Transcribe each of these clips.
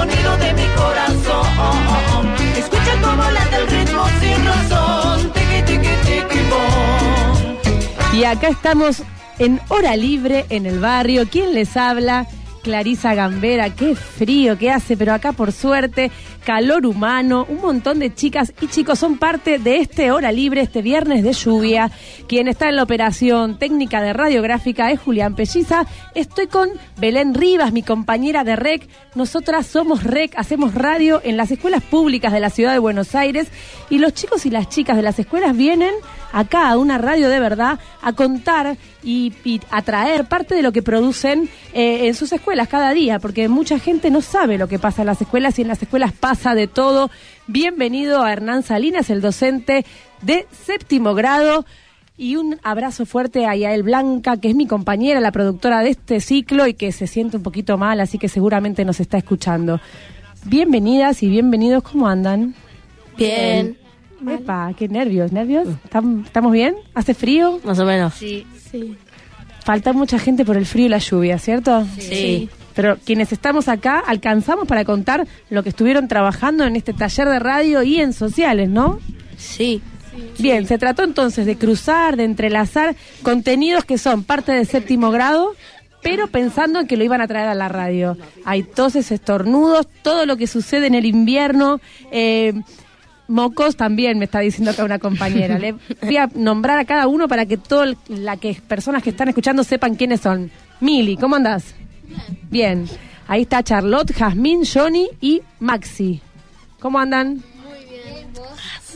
Sonido de mi corazón. Escucha cómo late el ritmo sin razón. Tiki, tiki, tiki, mon. Y acá estamos en hora libre en el barrio. ¿Quién les habla? Clarisa Gambera, qué frío que hace, pero acá por suerte, calor humano, un montón de chicas y chicos son parte de este hora libre, este viernes de lluvia. Quien está en la operación técnica de radiográfica es Julián Pelliza. Estoy con Belén Rivas, mi compañera de REC. Nosotras somos REC, hacemos radio en las escuelas públicas de la ciudad de Buenos Aires y los chicos y las chicas de las escuelas vienen acá a una radio de verdad a contar y, y a traer parte de lo que producen eh, en sus escuelas cada día, porque mucha gente no sabe lo que pasa en las escuelas y en las escuelas pasa de todo. Bienvenido a Hernán Salinas, el docente de séptimo grado. Y un abrazo fuerte a Yael Blanca, que es mi compañera, la productora de este ciclo y que se siente un poquito mal, así que seguramente nos está escuchando. Bienvenidas y bienvenidos, ¿cómo andan? Bien. Epa, qué nervios, nervios. ¿Tam- ¿Estamos bien? ¿Hace frío? Más o menos. Sí. Sí. Falta mucha gente por el frío y la lluvia, ¿cierto? Sí. Pero quienes estamos acá alcanzamos para contar lo que estuvieron trabajando en este taller de radio y en sociales, ¿no? Sí. Bien, se trató entonces de cruzar, de entrelazar contenidos que son parte de séptimo grado, pero pensando en que lo iban a traer a la radio. Hay toses, estornudos, todo lo que sucede en el invierno. eh, mocos también me está diciendo acá una compañera. Le voy a nombrar a cada uno para que todas las que, personas que están escuchando sepan quiénes son. Mili, ¿cómo andás? Bien. Ahí está Charlotte, Jazmín, Johnny y Maxi. ¿Cómo andan?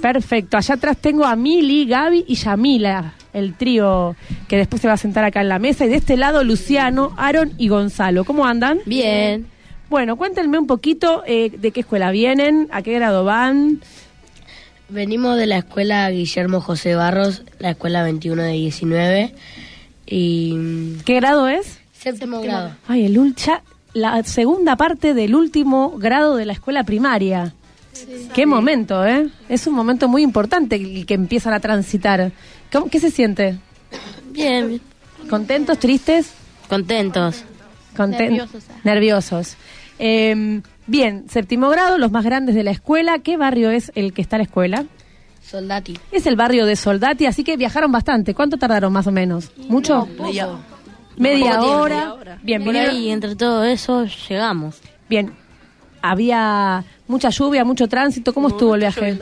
Perfecto. Allá atrás tengo a Mili, Gaby y Yamila, el trío que después se va a sentar acá en la mesa. Y de este lado, Luciano, Aaron y Gonzalo. ¿Cómo andan? Bien. Bueno, cuéntenme un poquito eh, de qué escuela vienen, a qué grado van. Venimos de la escuela Guillermo José Barros, la escuela 21 de 19 y ¿Qué grado es? séptimo grado. Ay, el ulcha, la segunda parte del último grado de la escuela primaria. Qué momento, ¿eh? Es un momento muy importante el que empiezan a transitar. ¿Cómo- ¿Qué se siente? Bien. ¿Contentos, tristes? Contentos. Conten- Nerviosos, ah. Nerviosos. Eh, bien, séptimo grado, los más grandes de la escuela. ¿Qué barrio es el que está la escuela? Soldati. Es el barrio de Soldati, así que viajaron bastante. ¿Cuánto tardaron más o menos? ¿Mucho? Media, hora. media hora. Bien, Por ahí, entre todo eso, llegamos. Bien. Había mucha lluvia, mucho tránsito. ¿Cómo estuvo el viaje?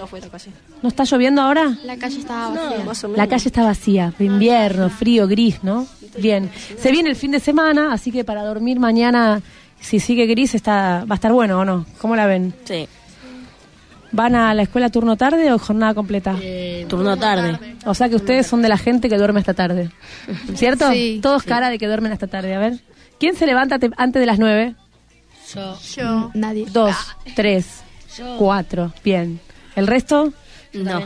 ¿No está lloviendo ahora? La calle estaba vacía. La calle está vacía, de invierno, frío, gris, ¿no? Bien. Se viene el fin de semana, así que para dormir mañana, si sigue gris, está, va a estar bueno o no. ¿Cómo la ven? Sí. ¿Van a la escuela turno tarde o jornada completa? Turno tarde. O sea que ustedes son de la gente que duerme hasta tarde. ¿Cierto? Sí. Todos cara de que duermen hasta tarde. A ver. ¿Quién se levanta te- antes de las nueve? Yo. Yo. Nadie. Dos, tres, cuatro. Bien. ¿El resto? No.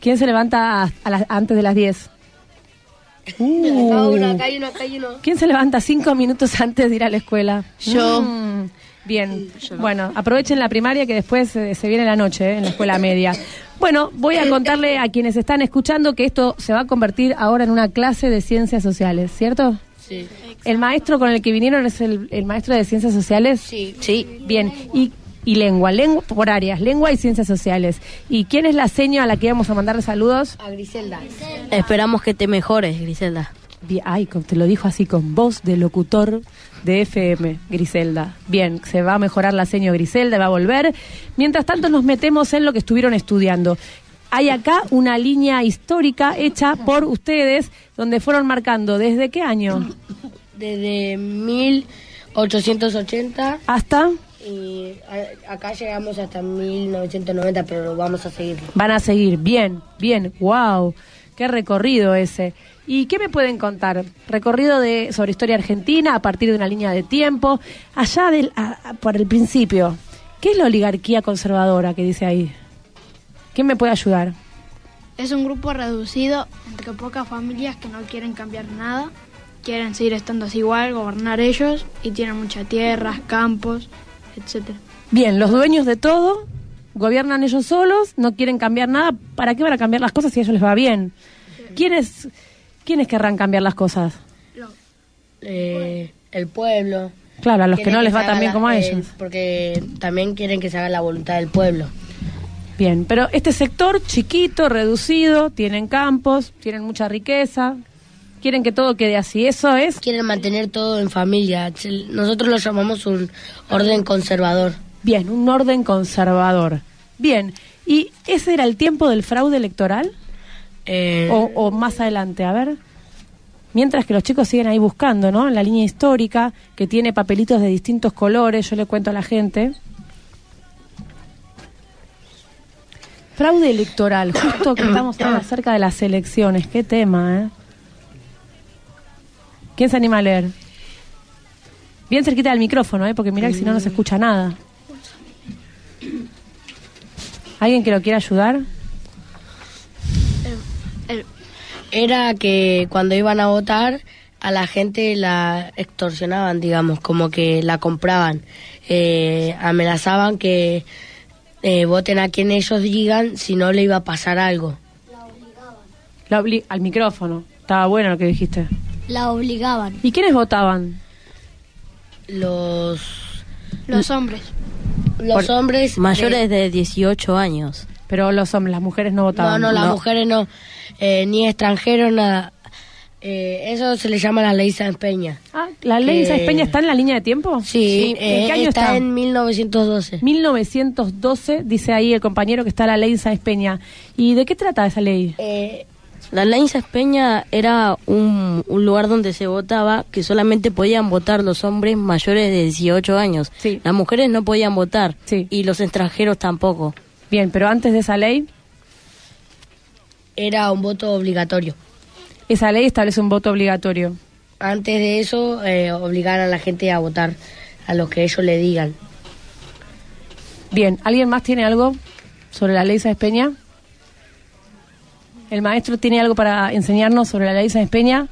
¿Quién se levanta a- a las- antes de las diez? Uh. hay uno, acá hay uno. ¿Quién se levanta cinco minutos antes de ir a la escuela? Yo. Mm, Bien, bueno, aprovechen la primaria que después eh, se viene la noche eh, en la escuela media. Bueno, voy a contarle a quienes están escuchando que esto se va a convertir ahora en una clase de ciencias sociales, ¿cierto? Sí. El maestro con el que vinieron es el, el maestro de ciencias sociales. Sí. Sí. Bien, y, y lengua, lengua por áreas, lengua y ciencias sociales. ¿Y quién es la seño a la que íbamos a mandarle saludos? A Griselda. Esperamos que te mejores, Griselda. Ay, te lo dijo así con voz de locutor de FM, Griselda. Bien, se va a mejorar la seño Griselda, va a volver. Mientras tanto nos metemos en lo que estuvieron estudiando. Hay acá una línea histórica hecha por ustedes, donde fueron marcando desde qué año. Desde 1880 ¿Hasta? Y a- acá llegamos hasta 1990, pero vamos a seguir. Van a seguir. Bien, bien. Wow. Qué recorrido ese. ¿Y qué me pueden contar? Recorrido de sobre historia argentina a partir de una línea de tiempo. Allá del, a- a- por el principio. ¿Qué es la oligarquía conservadora que dice ahí? ¿Quién me puede ayudar? Es un grupo reducido entre pocas familias que no quieren cambiar nada, quieren seguir estando así igual, gobernar ellos y tienen muchas tierras, campos, etcétera. Bien, los dueños de todo gobiernan ellos solos, no quieren cambiar nada. ¿Para qué van a cambiar las cosas si a ellos les va bien? ¿Quiénes, ¿quiénes querrán cambiar las cosas? Eh, el pueblo. Claro, a los que no les va tan bien como a eh, ellos. Porque también quieren que se haga la voluntad del pueblo. Bien, pero este sector chiquito, reducido, tienen campos, tienen mucha riqueza, quieren que todo quede así. Eso es Quieren mantener todo en familia. Nosotros lo llamamos un orden conservador. bien, un orden conservador. Bien, ¿y ese era el tiempo del fraude electoral? Eh, O, o más adelante, a ver. Mientras que los chicos siguen ahí buscando, ¿no? En la línea histórica, que tiene papelitos de distintos colores, yo le cuento a la gente. Fraude electoral, justo que estamos ahora cerca de las elecciones. Qué tema, ¿eh? ¿Quién se anima a leer? Bien cerquita del micrófono, ¿eh? Porque mirá que si no, no se escucha nada. ¿Alguien que lo quiera ayudar? El- era que cuando iban a votar a la gente la extorsionaban, digamos, como que la compraban, Eh, amenazaban que eh, voten a quien ellos digan si no le iba a pasar algo. La obli- al micrófono. Estaba bueno lo que dijiste. La obligaban. ¿Y quiénes votaban? Los los hombres. los hombres Mayores de 18 años. Pero los hombres, las mujeres no no, votaban. no, las mujeres no, eh, ni extranjeros nada. Eh, eso se le llama la ley San Peña. Ah, ¿La ley Que- Peña está en la línea de tiempo? Sí, ¿En eh, qué año está, está? en 1912. 1912, dice ahí el compañero que está la ley Sáenz Peña. ¿Y de qué trata esa ley? Eh, La ley Sáenz Peña era un, un lugar donde se votaba que solamente podían votar los hombres mayores de 18 años. Sí. Las mujeres no podían votar Sí. y los extranjeros tampoco. Bien, pero antes de esa ley, era un voto obligatorio. esa ley establece un voto obligatorio. Antes de eso, eh, obligar a la gente a votar a lo que ellos le digan. Bien, ¿alguien más tiene algo sobre la ley Sáenz Peña? ¿El maestro tiene algo para enseñarnos sobre la ley Sáenz Peña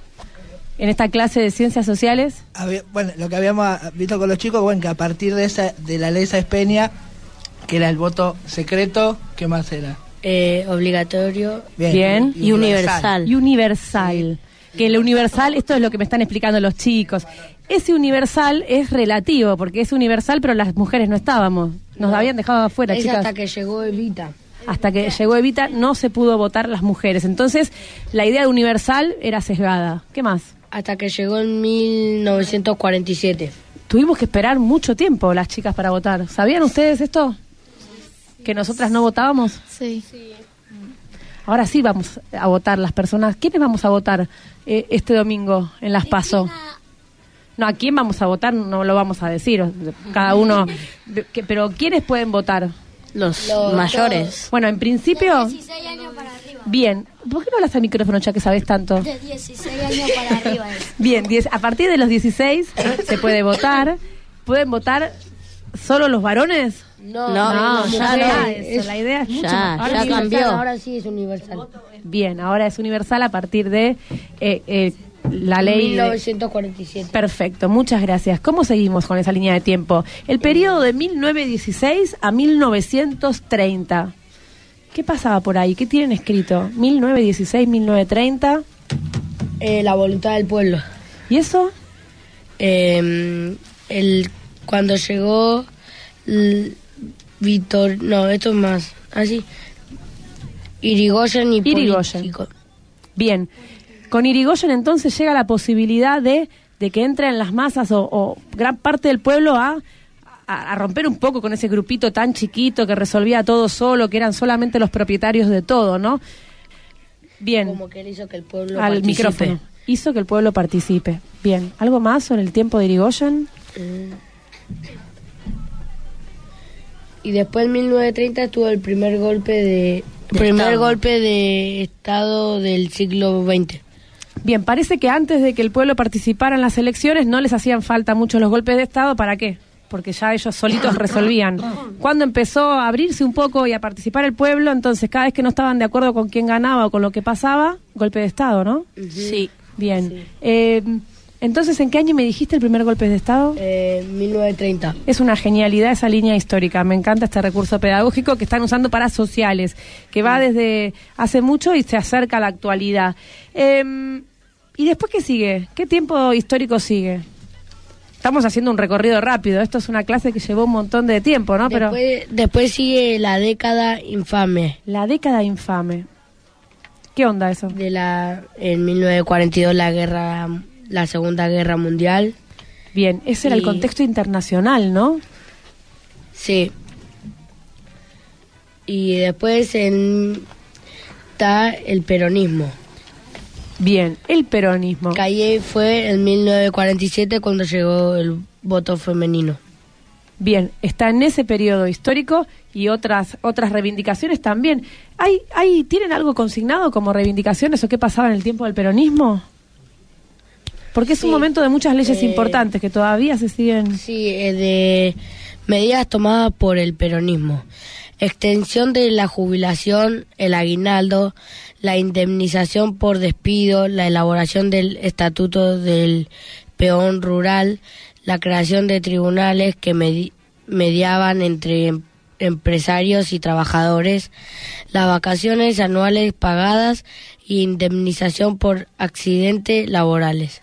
en esta clase de ciencias sociales? Había- bueno, lo que habíamos visto con los chicos, bueno, que a partir de esa de la ley Sáenz Peña, que era el voto secreto, ¿qué más era? Eh, obligatorio. Bien. Y universal. Y universal. Que el universal, esto es lo que me están explicando los chicos. Ese universal es relativo, porque es universal, pero las mujeres no estábamos. Nos habían dejado afuera, es chicas. hasta que llegó Evita. Hasta que llegó Evita, no se pudo votar las mujeres. Entonces, la idea de universal era sesgada. ¿Qué más? Hasta que llegó en 1947. Tuvimos que esperar mucho tiempo las chicas para votar. ¿Sabían ustedes esto? Que nosotras no votábamos. Sí. Ahora sí vamos a votar las personas. ¿Quiénes vamos a votar eh, este domingo en Las Paso? No, ¿a quién vamos a votar? No lo vamos a decir. Cada uno. de- que- Pero ¿quiénes pueden votar? Los, Los- mayores. Bueno, en principio. 16 años para arriba. Bien. ¿Por qué no hablas al micrófono ya que sabes tanto? De 16 años para arriba es. Bien, diez- a partir de los 16 se puede votar. ¿Pueden votar solo los varones? No, No, no, ya no, es- Eso, la idea es mucho Ya, más- ahora ya cambió. Ahora sí es universal. Bien, ahora es universal a partir de eh, eh, la ley. de- 1947. Perfecto, muchas gracias. ¿Cómo seguimos con esa línea de tiempo? El periodo de 1916 a 1930. ¿Qué pasaba por ahí? ¿Qué tienen escrito? 1916, 1930. Eh, la voluntad del pueblo. ¿Y eso? Eh, el, cuando llegó Víctor, no, esto es más, así. Irigoyen y Irigoyen. político. Bien. Con Irigoyen entonces llega la posibilidad de, de que entre en las masas o, o gran parte del pueblo a, a, a romper un poco con ese grupito tan chiquito que resolvía todo solo, que eran solamente los propietarios de todo, ¿no? Bien. Como que él hizo que el pueblo al participe. micrófono. Hizo que el pueblo participe. Bien. ¿Algo más sobre el tiempo de Irigoyen? Y después en 1930 tuvo el primer golpe de, De primer Estado. golpe de Estado del siglo XX. Bien, parece que antes de que el pueblo participara en las elecciones no les hacían falta mucho los golpes de Estado. ¿Para qué? Porque ya ellos solitos resolvían. Cuando empezó a abrirse un poco y a participar el pueblo, entonces cada vez que no estaban de acuerdo con quién ganaba o con lo que pasaba, golpe de Estado, ¿no? Sí. Bien. Eh, entonces, ¿en qué año me dijiste el primer golpe de Estado? Eh, 1930. Es una genialidad esa línea histórica. Me encanta este recurso pedagógico que están usando para sociales, que va desde hace mucho y se acerca a la actualidad. Eh, ¿Y después qué sigue? ¿Qué tiempo histórico sigue? Estamos haciendo un recorrido rápido. Esto es una clase que llevó un montón de tiempo, ¿no? Pero Después, después sigue la década infame. la década infame. ¿Qué onda eso? De la, en 1942 la guerra, la Segunda Guerra Mundial. Bien, ese era el contexto internacional, ¿no? Sí. Y después en, está el peronismo. Bien, el peronismo. Ahí fue en 1947 cuando llegó el voto femenino. Bien, está en ese periodo histórico y otras otras reivindicaciones también. ¿Hay, hay, ¿Tienen algo consignado como reivindicaciones o qué pasaba en el tiempo del peronismo? Porque es un momento de muchas leyes Eh, importantes que todavía se siguen... Sí, eh, de medidas tomadas por el peronismo. Extensión de la jubilación, el aguinaldo, la indemnización por despido, la elaboración del estatuto del peón rural, la creación de tribunales que medi- mediaban entre em- empresarios y trabajadores, las vacaciones anuales pagadas y indemnización por accidentes laborales.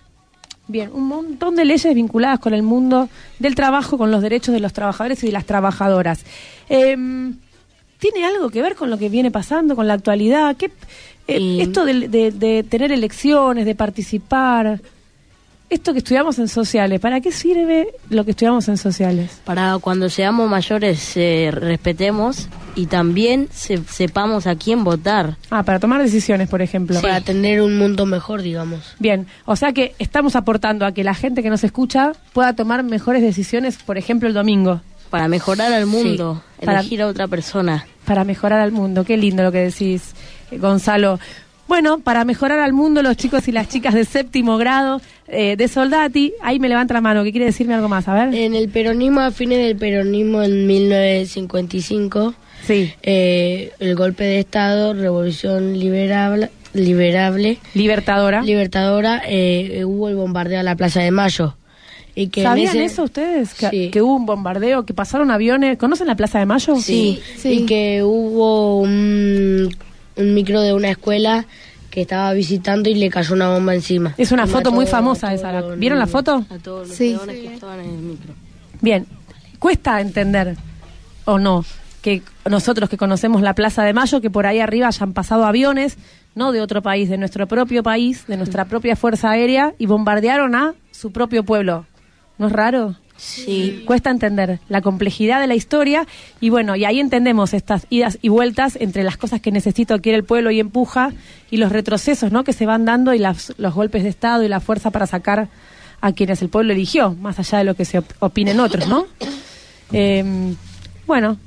Bien, un montón de leyes vinculadas con el mundo del trabajo, con los derechos de los trabajadores y de las trabajadoras. Em, ¿Tiene algo que ver con lo que viene pasando, con la actualidad? ¿Qué, eh, Y- Esto de, de- de tener elecciones, de participar, esto que estudiamos en sociales, ¿para qué sirve lo que estudiamos en sociales? Para cuando seamos mayores eh, respetemos y también se- sepamos a quién votar. Ah, para tomar decisiones, por ejemplo. Para tener un mundo mejor, digamos. Bien, o sea que estamos aportando a que la gente que nos escucha pueda tomar mejores decisiones, por ejemplo, el domingo. Para mejorar al mundo, Para- elegir a otra persona. para mejorar al mundo. Qué lindo lo que decís, eh, Gonzalo. Bueno, para mejorar al mundo, los chicos y las chicas de séptimo grado eh, de Soldati, ahí me levanta la mano, que quiere decirme algo más, a ver. En el peronismo, a fines del peronismo en 1955, sí, eh, el golpe de Estado, revolución liberable, liberable libertadora. libertadora, eh, hubo el bombardeo a la Plaza de Mayo. Y que en ¿Sabían ese- eso ustedes? Que, Sí. que hubo un bombardeo, que pasaron aviones. ¿Conocen la Plaza de Mayo? Sí, Sí. y que hubo un, un micro de una escuela que estaba visitando y le cayó una bomba encima. Es una Y foto muy a famosa esa. ¿Vieron la foto? A todos los Sí. peones que estaban en el micro. Bien, cuesta entender, o no, que nosotros que conocemos la Plaza de Mayo, que por ahí arriba hayan pasado aviones, no de otro país, de nuestro propio país, de nuestra propia Fuerza Aérea, y bombardearon a su propio pueblo. ¿No es raro? Sí. Cuesta entender la complejidad de la historia y bueno, y ahí entendemos estas idas y vueltas entre las cosas que necesita o quiere el pueblo y empuja y los retrocesos ¿no? que se van dando y las- los golpes de Estado y la fuerza para sacar a quienes el pueblo eligió, más allá de lo que se op- opinen otros, ¿no? Eh, bueno,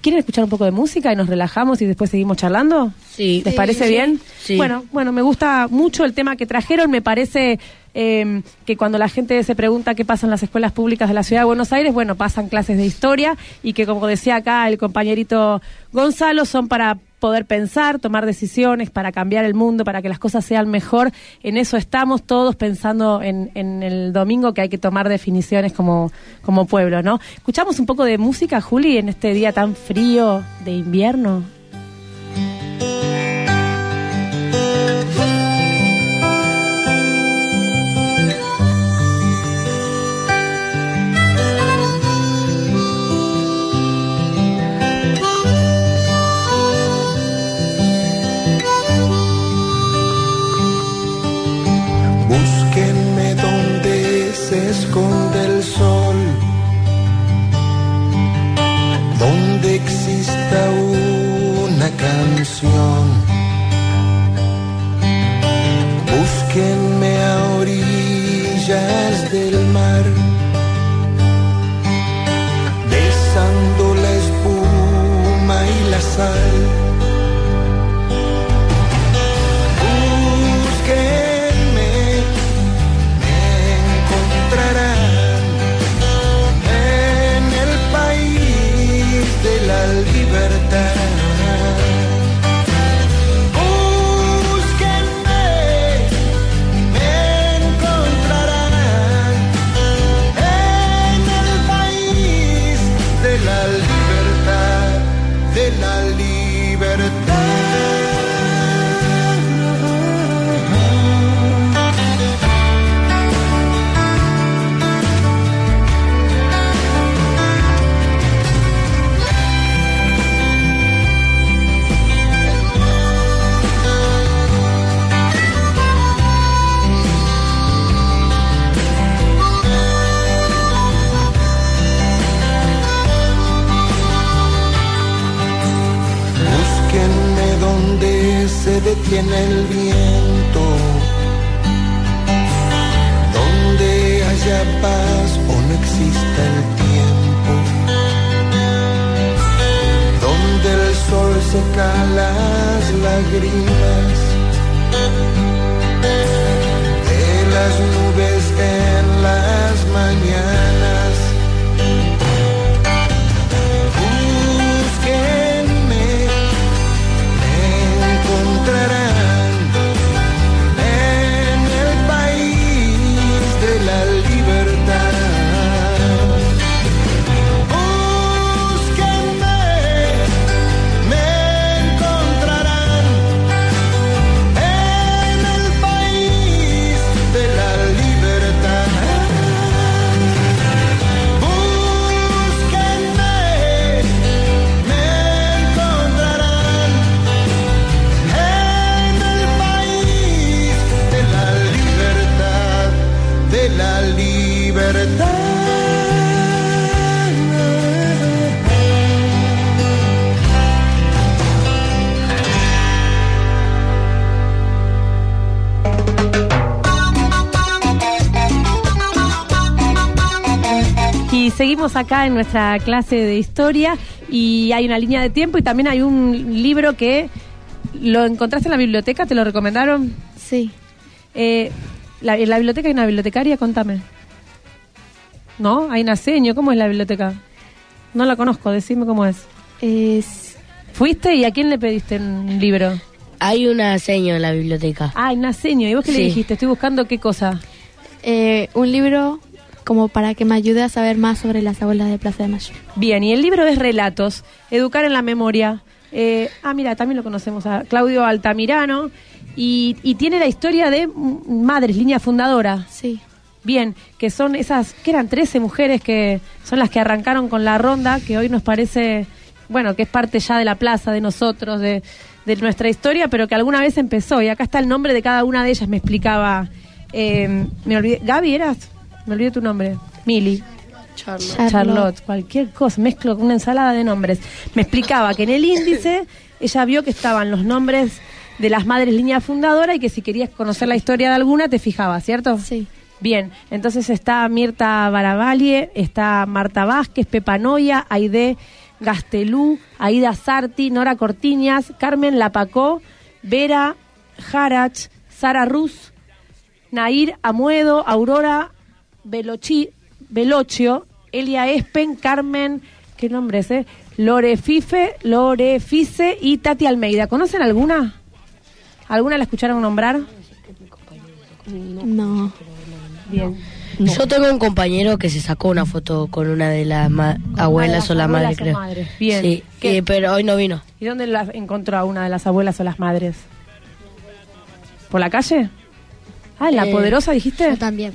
¿quieren escuchar un poco de música y nos relajamos y después seguimos charlando? Sí. ¿Les parece bien? Sí. Bueno, bueno, me gusta mucho el tema que trajeron. Me parece eh, que cuando la gente se pregunta qué pasa en las escuelas públicas de la ciudad de Buenos Aires, bueno, pasan clases de historia y que, como decía acá el compañerito Gonzalo, son para poder pensar, tomar decisiones, para cambiar el mundo, para que las cosas sean mejor. En eso estamos todos pensando en, en el domingo que hay que tomar definiciones como, como pueblo, ¿no? Escuchamos un poco de música, Juli, en este día tan frío de invierno. Se las lágrimas de las nubes en las mañanas. Seguimos acá en nuestra clase de historia y hay una línea de tiempo y también hay un libro que lo encontraste en la biblioteca, ¿te lo recomendaron? Sí. Eh, la, ¿En la biblioteca hay una bibliotecaria? Contame. ¿No? Hay una seño, ¿cómo es la biblioteca? No la conozco, decime cómo es. Es ¿Fuiste y a quién le pediste un libro? Hay una seño en la biblioteca. Ah, una seño. ¿Y vos qué le dijiste? Estoy buscando qué cosa. eh, un libro como para que me ayude a saber más sobre las abuelas de Plaza de Mayo. Bien, y el libro es Relatos, Educar en la Memoria. Eh, ah, mira, también lo conocemos a Claudio Altamirano. Y, y tiene la historia de madres, línea fundadora. Sí. Bien, que son esas, que eran 13 mujeres que son las que arrancaron con la ronda, que hoy nos parece, bueno, que es parte ya de la plaza, de nosotros, de, de nuestra historia, pero que alguna vez empezó. Y acá está el nombre de cada una de ellas, me explicaba. eh, me olvidé, Gaby, ¿eras? Me olvidé tu nombre. Mili. Charlotte. Charlotte, cualquier cosa, mezclo con una ensalada de nombres. Me explicaba que en el índice ella vio que estaban los nombres de las madres línea fundadora y que si querías conocer la historia de alguna te fijabas, ¿cierto? Sí. Bien, entonces está Mirta Baravalle, está Marta Vázquez, Pepa Noya, Aide Gastelú, Aida Sarti, Nora Cortiñas, Carmen Lapacó, Vera Jarach, Sara Ruz, Nair Amuedo, Aurora Velochi, Velocio, Elia Espen, Carmen, ¿qué nombres, eh? Lore Fife, Lore Fice y Tati Almeida. ¿Conocen alguna? ¿Alguna la escucharon nombrar? No. Bien. Yo tengo un compañero que se sacó una foto con una de las ma- abuelas las o la madre, creo. madres. Bien. Sí, eh, pero hoy no vino. ¿Y dónde la encontró a una de las abuelas o las madres? ¿Por la calle? Ah, ¿en la Eh, poderosa dijiste? Yo también.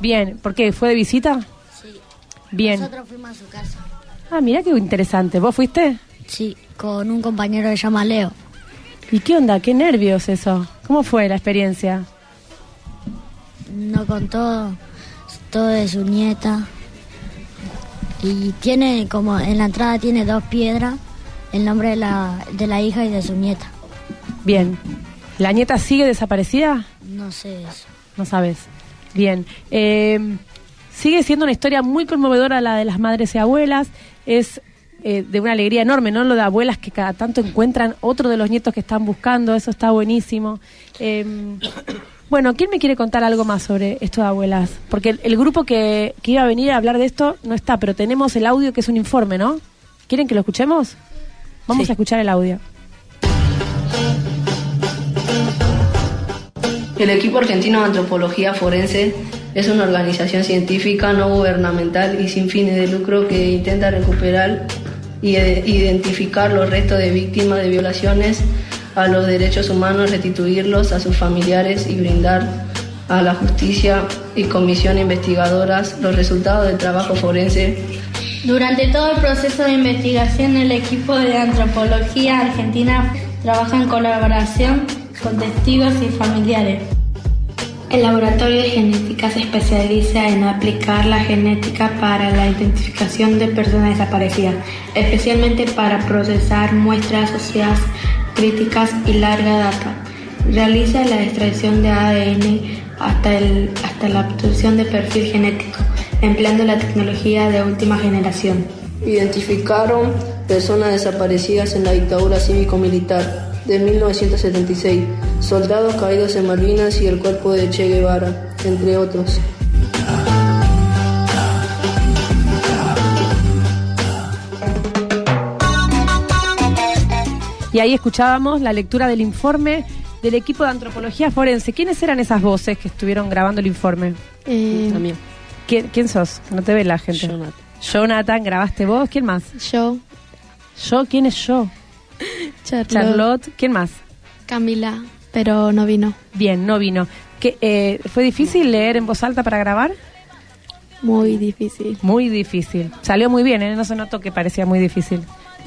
Bien, ¿por qué? ¿Fue de visita? Sí. Bien. Nosotros fuimos a su casa. Ah, mira qué interesante. ¿Vos fuiste? Sí, con un compañero que se llama Leo. ¿Y qué onda? ¿Qué nervios eso? ¿Cómo fue la experiencia? Nos contó todo de su nieta. Y tiene como en la entrada tiene dos piedras, el nombre de la, de la hija y de su nieta. Bien. ¿La nieta sigue desaparecida? No sé eso. No sabes. Bien. Eh, sigue siendo una historia muy conmovedora la de las madres y abuelas. Es eh, de una alegría enorme, ¿no? Lo de abuelas que cada tanto encuentran otro de los nietos que están buscando. Eso está buenísimo. Eh, bueno, ¿quién me quiere contar algo más sobre esto de abuelas? Porque el, el grupo que, que iba a venir a hablar de esto no está, pero tenemos el audio que es un informe, ¿no? ¿Quieren que lo escuchemos? Vamos Sí. a escuchar el audio. El equipo argentino de antropología forense es una organización científica no gubernamental y sin fines de lucro que intenta recuperar y e- identificar los restos de víctimas de violaciones a los derechos humanos, restituirlos a sus familiares y brindar a la justicia y comisión investigadoras los resultados del trabajo forense. Durante todo el proceso de investigación, el equipo de antropología argentina trabaja en colaboración con testigos y familiares. El laboratorio de genética se especializa en aplicar la genética para la identificación de personas desaparecidas, especialmente para procesar muestras óseas críticas y larga data Realiza la extracción de ADN hasta, el, hasta la obtención de perfil genético, empleando la tecnología de última generación. Identificaron personas desaparecidas en la dictadura cívico-militar de 1976, soldados caídos en Malvinas y el cuerpo de Che Guevara, entre otros. Y ahí escuchábamos la lectura del informe del equipo de antropología forense. ¿Quiénes eran esas voces que estuvieron grabando el informe? Eh, También. ¿Quién, quién sos? No te ve la gente. Jonathan. Jonathan, ¿grabaste vos? ¿Quién más? yo, ¿Yo? ¿Quién es yo? Charlotte, Charlotte. ¿Quién más? Camila, pero no vino. Bien, no vino. ¿Qué, eh, ¿Fue difícil leer en voz alta para grabar? Muy difícil. Muy difícil. Salió muy bien, ¿eh? no se notó que parecía muy difícil.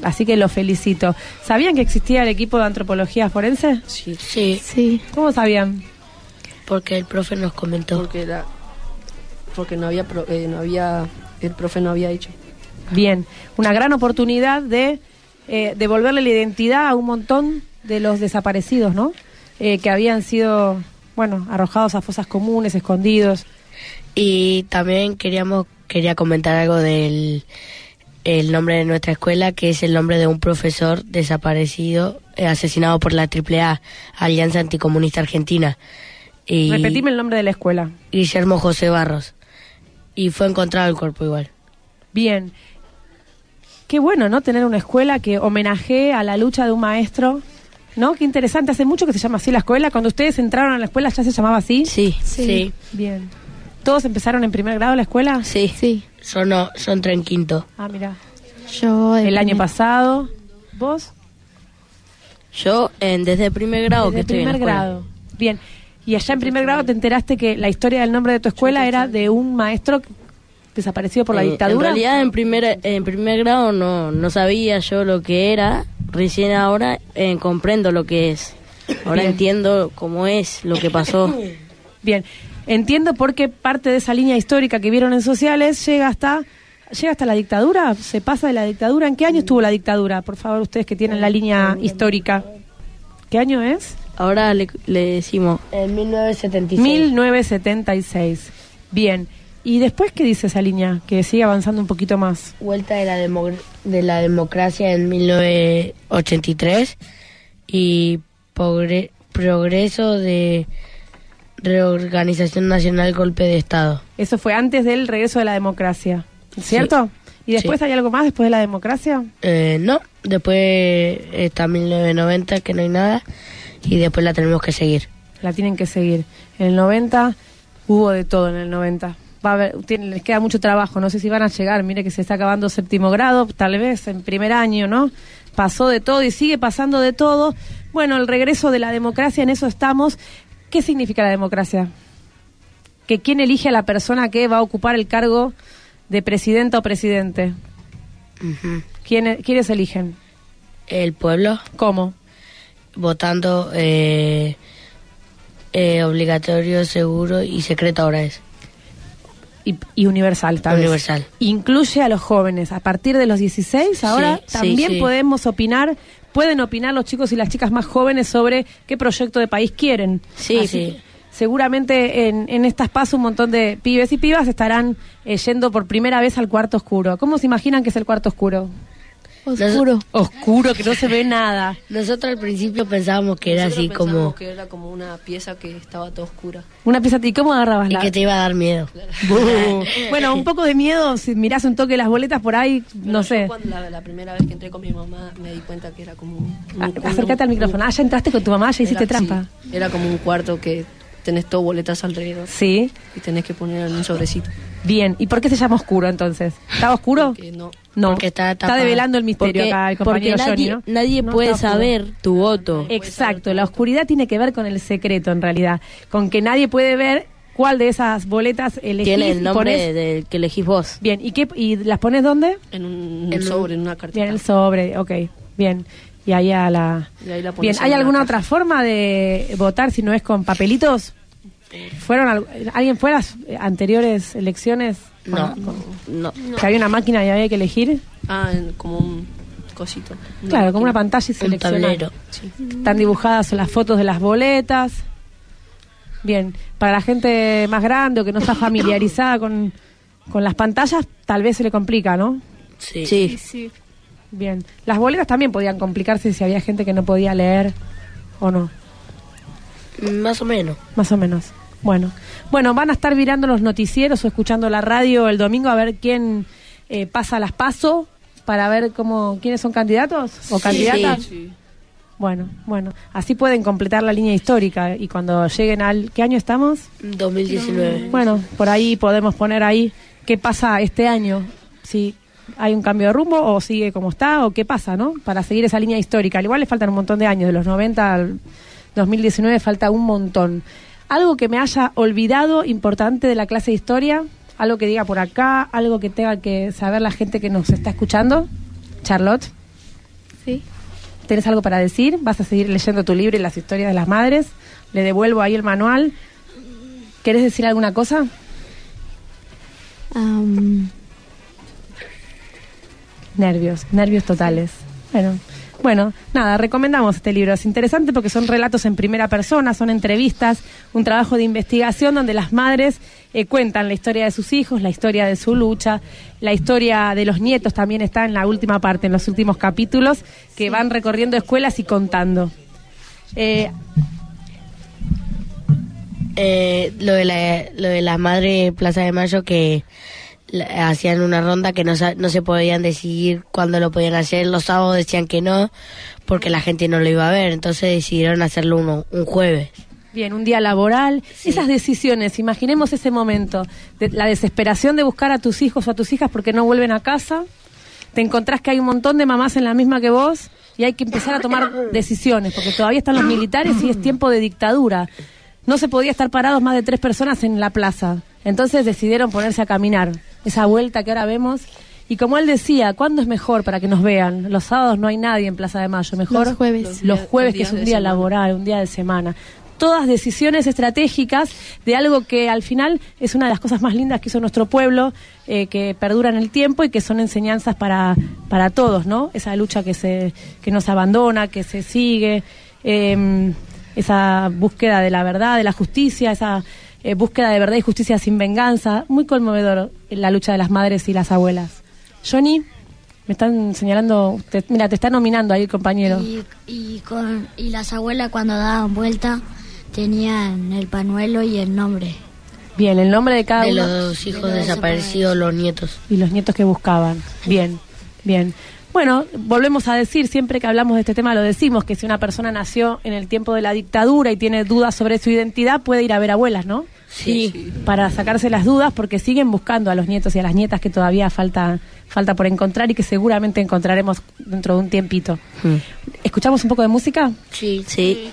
Así que lo felicito. ¿Sabían que existía el equipo de antropología forense? Sí, Sí, Sí, ¿Cómo sabían? porque el profe nos comentó. porque, la, porque no, había, pro- eh, no había, el profe no había dicho. Bien, una gran oportunidad de eh, devolverle la identidad a un montón de los desaparecidos, ¿no? Eh, que habían sido, bueno, arrojados a fosas comunes, escondidos. Y también queríamos quería comentar algo del el nombre de nuestra escuela, que es el nombre de un profesor desaparecido, eh, asesinado por la AAA, Alianza Anticomunista Argentina. Y Repetime el nombre de la escuela. Guillermo José Barros. Y fue encontrado el cuerpo igual. Bien. Qué bueno, ¿no? Tener una escuela que homenajee a la lucha de un maestro. ¿No? Qué interesante. Hace mucho que se llama así la escuela. Cuando ustedes entraron a la escuela ya se llamaba así. Sí, Sí. sí, Bien. ¿Todos empezaron en primer grado la escuela? sí. sí. Son, no, son tres en quinto. Ah, mira. Yo El año primer- pasado. ¿Vos? Yo en, desde el primer grado Desde que estoy en la primer grado. Bien. Y allá en primer grado te enteraste que la historia del nombre de tu escuela era de un maestro desaparecido por la dictadura. En realidad, en primer, en primer grado no, no sabía yo lo que era. Recién ahora eh, comprendo lo que es. Ahora Bien. entiendo cómo es lo que pasó. Bien. Entiendo por qué parte de esa línea histórica que vieron en sociales llega hasta llega hasta la dictadura, se pasa de la dictadura. ¿En qué año estuvo la dictadura? Por favor, ustedes que tienen la línea histórica. ¿Qué año es? Ahora le, le decimos. En 1976. 1976. Bien. ¿Y después qué dice esa línea? Que sigue avanzando un poquito más. Vuelta de la, de la democracia en 1983 y progre- progreso de reorganización nacional golpe de Estado. Eso fue antes del regreso de la democracia, ¿cierto? ¿Y después Sí. hay algo más después de la democracia? Eh, no, después está 1990 que no hay nada y después la tenemos que seguir. La tienen que seguir. En el 90 hubo de todo en el 90. Va a haber, tiene- les queda mucho trabajo, no sé si van a llegar, mire que se está acabando séptimo grado, tal vez en primer año, ¿no? Pasó de todo y sigue pasando de todo. Bueno, el regreso de la democracia, en eso estamos. ¿Qué significa la democracia? Que quién elige a la persona que va a ocupar el cargo de presidenta o presidente. Ujú. ¿Quién- ¿Quiénes eligen? El pueblo ¿Cómo? votando eh, eh, obligatorio, seguro y secreto ahora es. Y, y universal. Universal. Incluye a los jóvenes. A partir de los 16, ahora Sí, también sí. podemos opinar, pueden opinar los chicos y las chicas más jóvenes sobre qué proyecto de país quieren. Sí, Así sí. seguramente en, en estas pasos un montón de pibes y pibas estarán eh, yendo por primera vez al cuarto oscuro. ¿Cómo se imaginan que es el cuarto oscuro? Oscuro. Oscuro, que no se ve nada. Nosotros al principio pensábamos que era Nosotros así pensábamos como... que era como una pieza que estaba toda oscura. Una pieza, ¿y cómo agarrabas Y la...? que te iba a dar miedo. Bu. bueno, un poco de miedo, si mirás un toque las boletas por ahí, Pero no yo sé. cuando la, la primera vez que entré con mi mamá me di cuenta que era como un, un- Ah, un- acércate al un- micrófono. Ah, ya entraste con tu mamá, ya hiciste era- trampa. sí, era como un cuarto que tenés todo boletas alrededor Sí. y tenés que poner en un sobrecito. Bien, ¿y por qué se llama oscuro entonces? ¿Está oscuro? Porque no. No, Porque está está, develando el misterio Porque, acá el porque compañero Johnny, nadie, ¿no? nadie No puede oscuro. saber tu voto. Exacto, la oscuridad tiene que ver con el secreto en realidad, con que nadie puede ver cuál de esas boletas elegís Tiene el nombre del que elegís vos. Bien, ¿y qué y las pones dónde? En un, En sobre, en una cartita. Bien, el sobre, ok, bien. Y ahí a la Y ahí la pones Bien, en ¿hay una alguna otra forma de votar si no es con papelitos? ¿Fueron al- alguien fue a las anteriores elecciones? No. Con- No. que había una máquina y había que elegir. Ah, como un cosito. Claro, como una pantalla y seleccionar. tablero. Están dibujadas las fotos de las boletas. Bien, para la gente más grande o que no está familiarizada con, con las pantallas, tal vez se le complica, ¿no? Sí. Sí, sí. Bien. Las boletas también podían complicarse si había gente que no podía leer o no. Más o menos. Más o menos. Bueno, bueno, van a estar mirando los noticieros o escuchando la radio el domingo a ver quién eh, pasa las paso para ver cómo quiénes son candidatos o candidatas. Sí. Bueno, bueno, así pueden completar la línea histórica y cuando lleguen al ¿qué año estamos? 2019. Bueno, por ahí podemos poner ahí qué pasa este año, si hay un cambio de rumbo o sigue como está o qué pasa, ¿no? Para seguir esa línea histórica. Al igual le faltan un montón de años, de los 90 al 2019 falta un montón. Algo que me haya olvidado importante de la clase de historia, algo que diga por acá, algo que tenga que saber la gente que nos está escuchando. Charlotte, Sí. ¿tienes algo para decir? ¿Vas a seguir leyendo tu libro y las historias de las madres? Le devuelvo ahí el manual. ¿Querés decir alguna cosa? Nervios, nervios totales. Bueno, bueno, nada, recomendamos este libro. Es interesante porque son relatos en primera persona, son entrevistas, un trabajo de investigación donde las madres eh, cuentan la historia de sus hijos, la historia de su lucha, la historia de los nietos también está en la última parte, en los últimos capítulos, que van recorriendo escuelas y contando. Eh, Eh, lo de la lo de la madre Plaza de Mayo que hacían una ronda que no, no se podían decidir cuándo lo podían hacer. Los sábados decían que no porque la gente no lo iba a ver. Entonces decidieron hacerlo uno, un jueves. Bien, un día laboral, esas decisiones, imaginemos ese momento, de la desesperación de buscar a tus hijos o a tus hijas porque no vuelven a casa, te encontrás que hay un montón de mamás en la misma que vos y hay que empezar a tomar decisiones, porque todavía están los militares y es tiempo de dictadura. No se podía estar parados más de tres personas en la plaza, entonces decidieron ponerse a caminar, esa vuelta que ahora vemos. Y como él decía, ¿cuándo es mejor para que nos vean? Los sábados no hay nadie en Plaza de Mayo, mejor Los jueves. los Los jueves, que es un día semana. laboral, un día de semana. Todas decisiones estratégicas de algo que al final es una de las cosas más lindas que hizo nuestro pueblo, eh, que perdura en el tiempo y que son enseñanzas para, para todos, ¿no? Esa lucha que, se, que nos abandona, que se sigue, eh, esa búsqueda de la verdad, de la justicia, esa eh, búsqueda de verdad y justicia sin venganza. Muy conmovedor la lucha de las madres y las abuelas. Johnny, me están señalando, te- mira, te está nominando ahí el compañero. Y, y, con, y las abuelas cuando daban vuelta tenían el panuelo y el nombre. Bien, el nombre de cada De uno los hijos los desaparecidos, los nietos. y los nietos que buscaban. Bien, bien. Bueno, volvemos a decir, siempre que hablamos de este tema lo decimos, que si una persona nació en el tiempo de la dictadura y tiene dudas sobre su identidad, puede ir a ver abuelas, ¿no? Sí. Para sacarse las dudas, porque siguen buscando a los nietos y a las nietas que todavía falta, falta por encontrar y que seguramente encontraremos dentro de un tiempito. Mm. ¿Escuchamos un poco de música? Sí. Sí.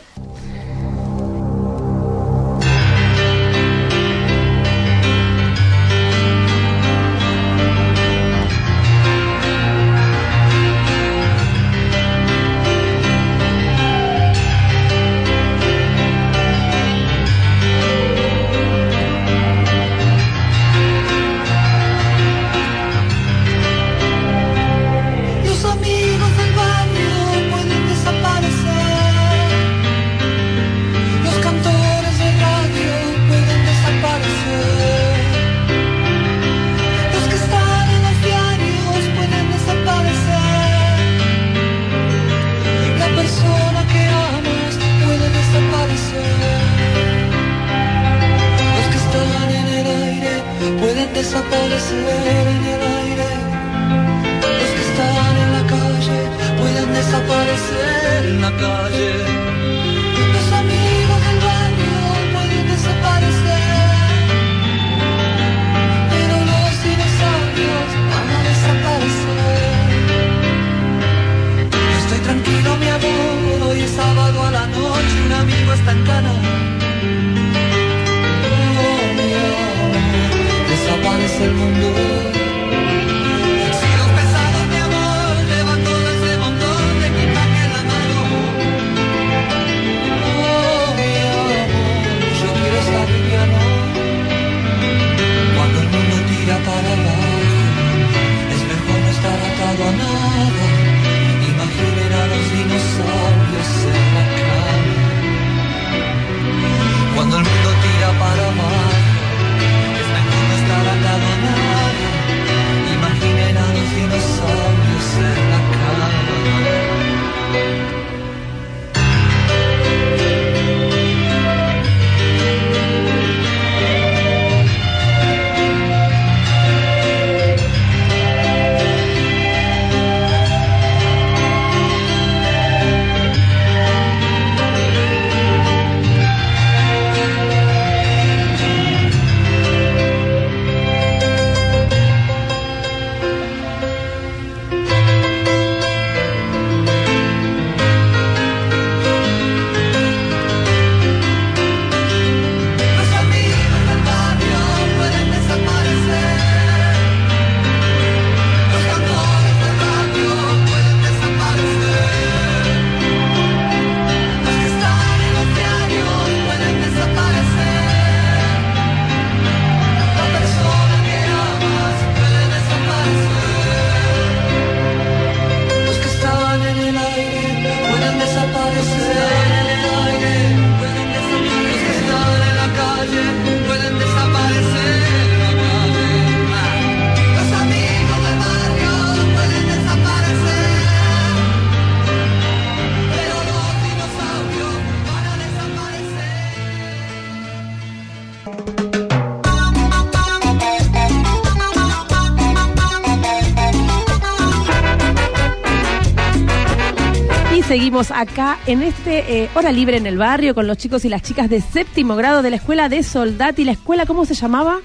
Seguimos acá en este eh, hora libre en el barrio con los chicos y las chicas de séptimo grado de la escuela de Soldati. ¿La escuela cómo se llamaba?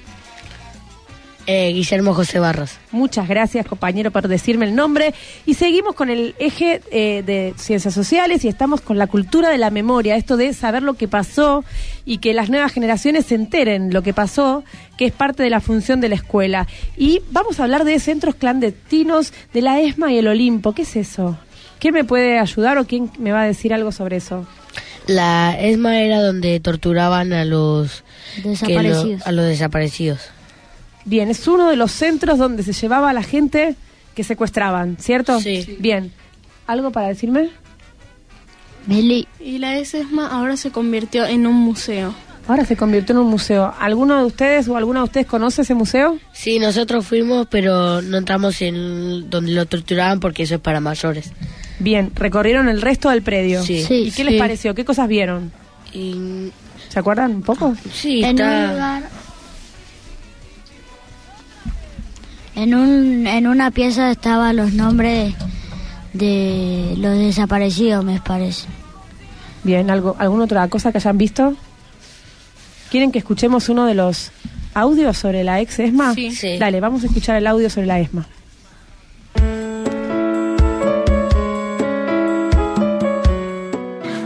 Eh, Guillermo José Barros. Muchas gracias, compañero, por decirme el nombre. Y seguimos con el eje eh, de ciencias sociales y estamos con la cultura de la memoria, esto de saber lo que pasó y que las nuevas generaciones se enteren lo que pasó, que es parte de la función de la escuela. Y vamos a hablar de centros clandestinos de la ESMA y el Olimpo. ¿Qué es eso? ¿Quién me puede ayudar o quién me va a decir algo sobre eso? La ESMA era donde torturaban a los lo- Desaparecidos. a los desaparecidos. Bien, es uno de los centros donde se llevaba a la gente que secuestraban, ¿cierto? Sí. Bien. ¿Algo para decirme? Meli, Y la ESESMA ahora se convirtió en un museo. Ahora se convirtió en un museo. ¿Alguno de ustedes o alguna de ustedes conoce ese museo? Sí, nosotros fuimos, pero no entramos en donde lo torturaban porque eso es para mayores. Bien, recorrieron el resto del predio. Sí. ¿Y qué les pareció? ¿Qué cosas vieron? Y- ¿Se acuerdan un poco? sí, en está... un lugar. En, un, en una pieza estaban los nombres de los desaparecidos, me parece. Bien, ¿algo, ¿alguna otra cosa que hayan visto? ¿Quieren que escuchemos uno de los audios sobre la ex ESMA? Sí. Sí. Dale, vamos a escuchar el audio sobre la ESMA.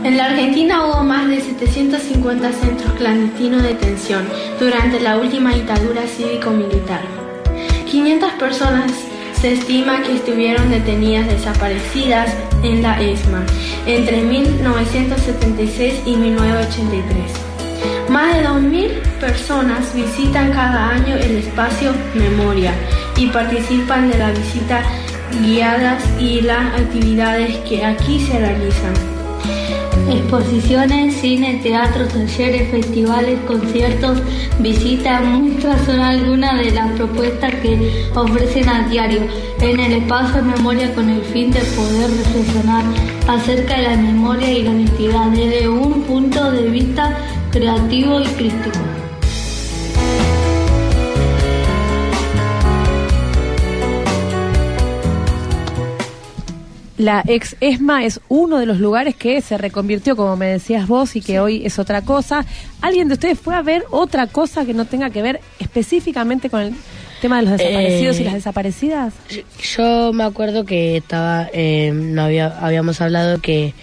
En la Argentina hubo más de 750 centros clandestinos de detención durante la última dictadura cívico-militar. 500 personas se estima que estuvieron detenidas desaparecidas en la ESMA entre 1976 y 1983. Más de 2.000 personas visitan cada año el espacio Memoria y participan de las visitas guiadas y las actividades que aquí se realizan. Exposiciones, cine, teatro, talleres, festivales, conciertos, visitas, muestras son algunas de las propuestas que ofrecen a diario en el espacio Memoria con el fin de poder reflexionar acerca de la memoria y la identidad desde un punto de vista creativo y crítico. La ex ESMA es uno de los lugares que se reconvirtió, como me decías vos, y que hoy es otra cosa. ¿Alguien de ustedes fue a ver otra cosa que no tenga que ver específicamente con el tema de los desaparecidos Eh, y las desaparecidas? Yo me acuerdo que estaba, eh, no había, habíamos hablado que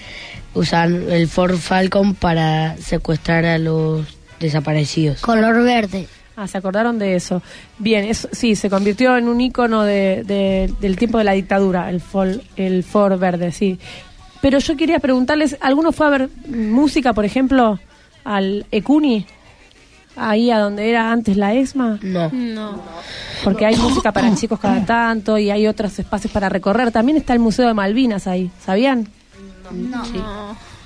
usaban el Ford Falcon para secuestrar a los desaparecidos. Color verde. Ah, se acordaron de eso. Bien, eso, sí, se convirtió en un icono de, de- del tiempo de la dictadura, el Ford, el Ford verde, sí. Pero yo quería preguntarles, ¿alguno fue a ver música, por ejemplo, al Ecuni? Ahí a donde era antes la ESMA. No. No. Porque hay música para chicos cada tanto y hay otros espacios para recorrer. También está el Museo de Malvinas ahí, ¿sabían? No.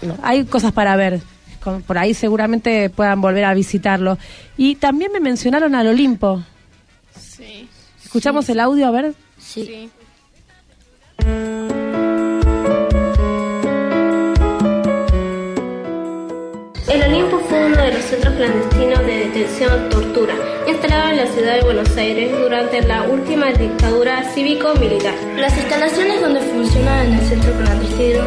No, hay cosas para ver. Con- Por ahí seguramente puedan volver a visitarlo. Y también me mencionaron al Olimpo. Sí. ¿Escuchamos el audio? A ver. Sí. El Olimpo fue uno de los centros clandestinos de detención tortura instalado en la ciudad de Buenos Aires durante la última dictadura cívico-militar. Las instalaciones donde funcionaba en el centro clandestino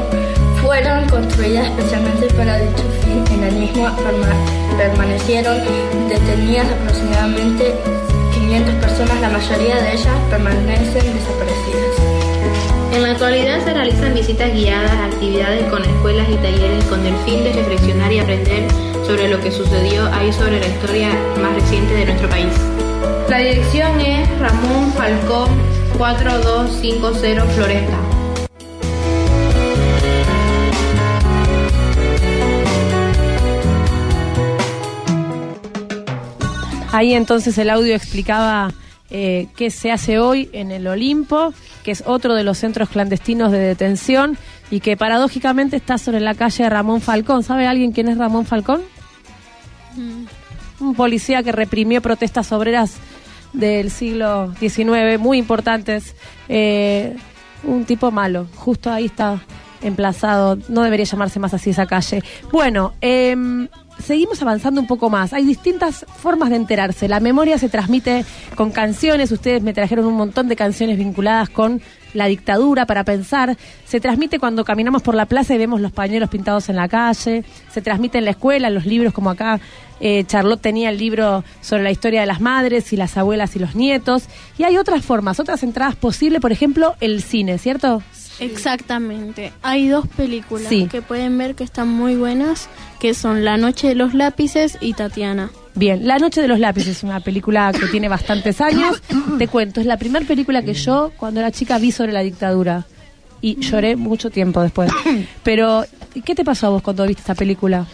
fueron construidas especialmente para dicho fin. En el mismo perma- permanecieron detenidas aproximadamente 500 personas, la mayoría de ellas permanecen desaparecidas. En la actualidad se realizan visitas guiadas, actividades con escuelas y talleres con el fin de reflexionar y aprender sobre lo que sucedió ahí sobre la historia más reciente de nuestro país. La dirección es Ramón Falcón 4250 Floresta. Ahí entonces el audio explicaba eh, qué se hace hoy en el Olimpo, que es otro de los centros clandestinos de detención y que paradójicamente está sobre la calle Ramón Falcón. ¿Sabe alguien quién es Ramón Falcón? Un policía que reprimió protestas obreras del siglo XIX, muy importantes. Eh, un tipo malo, justo ahí está emplazado. No debería llamarse más así esa calle. Bueno, em, seguimos avanzando un poco más. Hay distintas formas de enterarse. La memoria se transmite con canciones. Ustedes me trajeron un montón de canciones vinculadas con la dictadura para pensar. Se transmite cuando caminamos por la plaza y vemos los pañuelos pintados en la calle. Se transmite en la escuela, en los libros, como acá eh, Charlotte tenía el libro sobre la historia de las madres y las abuelas y los nietos. Y hay otras formas, otras entradas posibles, por ejemplo, el cine, ¿cierto? Exactamente. Hay dos películas Sí. que pueden ver que están muy buenas, que son La Noche de los Lápices y Tatiana. Bien, La Noche de los Lápices es una película que tiene bastantes años. Te cuento, es la primera película que yo, cuando era chica, vi sobre la dictadura. Y lloré mucho tiempo después. Pero, ¿qué te pasó a vos cuando viste esta película?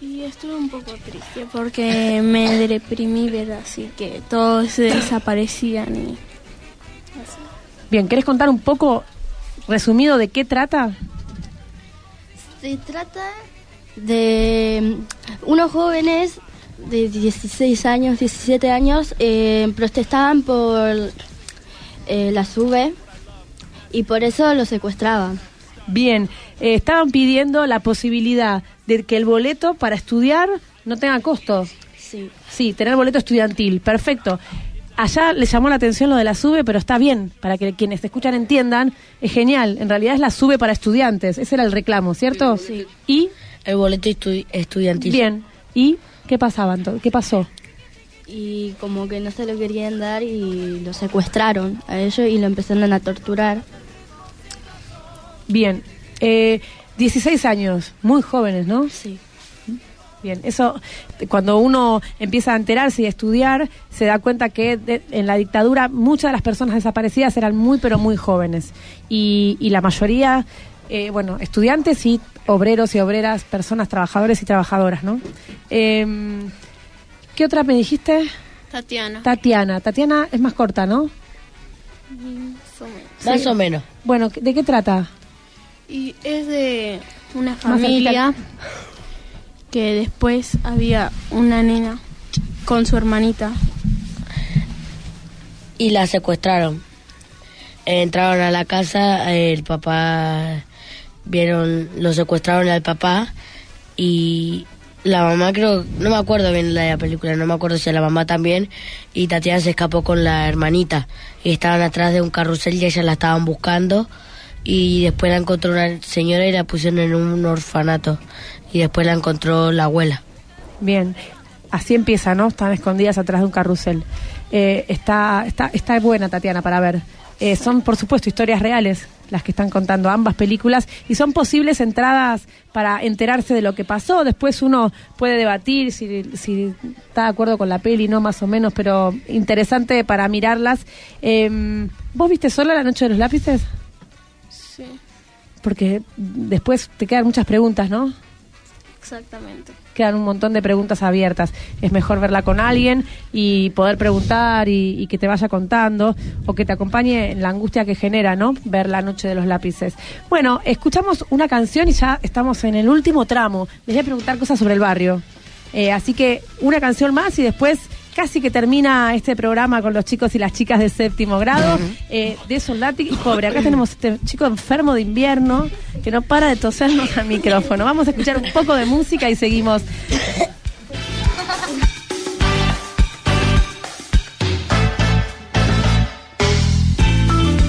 Y estuve un poco triste porque me deprimí ver así que todos se desaparecían y Bien, ¿querés contar un poco, resumido, de qué trata? Se trata de mm, unos jóvenes de 16 años, 17 años, eh, protestaban por eh, la SUBE y por eso los secuestraban. Bien, eh, estaban pidiendo la posibilidad de que el boleto para estudiar no tenga costo. Sí. Sí, tener boleto estudiantil, perfecto. Allá les llamó la atención lo de la SUBE, pero está bien, para que quienes te escuchan entiendan, es genial. En realidad es la SUBE para estudiantes, ese era el reclamo, ¿cierto? Sí. ¿Y? El boleto estu- estudiantil. Bien, ¿y qué pasaba entonces? ¿Qué pasó? Y como que no se lo querían dar y lo secuestraron a ellos y lo empezaron a torturar. Bien, eh, 16 años, muy jóvenes, ¿no? Sí. Bien, eso, cuando uno empieza a enterarse y a estudiar, se da cuenta que de- en la dictadura muchas de las personas desaparecidas eran muy, pero muy jóvenes. Y, y la mayoría, eh, bueno, estudiantes y obreros y obreras, personas, trabajadores y trabajadoras, ¿no? Em, ¿Qué otra me dijiste? Tatiana. Tatiana. Tatiana es más corta, ¿no? Más o menos. Más o menos. Bueno, ¿de qué trata? Y es de una familia que después había una nena con su hermanita. Y la secuestraron. Entraron a la casa, el papá vieron, lo secuestraron al papá y la mamá creo, no me acuerdo bien la de la película, no me acuerdo si la mamá también y Tatiana se escapó con la hermanita y estaban atrás de un carrusel y ellas la estaban buscando y después la encontró una señora y la pusieron en un orfanato y después la encontró la abuela. Bien, así empieza, ¿no? Están escondidas atrás de un carrusel. Eh, está, está, está buena, Tatiana, para ver. Eh, son, por supuesto, historias reales las que están contando ambas películas y son posibles entradas para enterarse de lo que pasó. Después uno puede debatir si, si está de acuerdo con la peli, no más o menos, pero interesante para mirarlas. Eh, ¿Vos viste sola La Noche de los Lápices? Sí, Porque después te quedan muchas preguntas, ¿no? Exactamente. quedan un montón de preguntas abiertas. Es mejor verla con alguien y poder preguntar y, que te vaya contando o que te acompañe en la angustia que genera, ¿no? Ver la noche de los lápices. Bueno, escuchamos una canción y ya estamos en el último tramo. Les voy a preguntar cosas sobre el barrio. Eh, así que una canción más y después casi que termina este programa con los chicos y las chicas de séptimo grado eh, de Soldati y Pobre. Acá tenemos este chico enfermo de invierno que no para de tosernos al micrófono. Vamos a escuchar un poco de música y seguimos.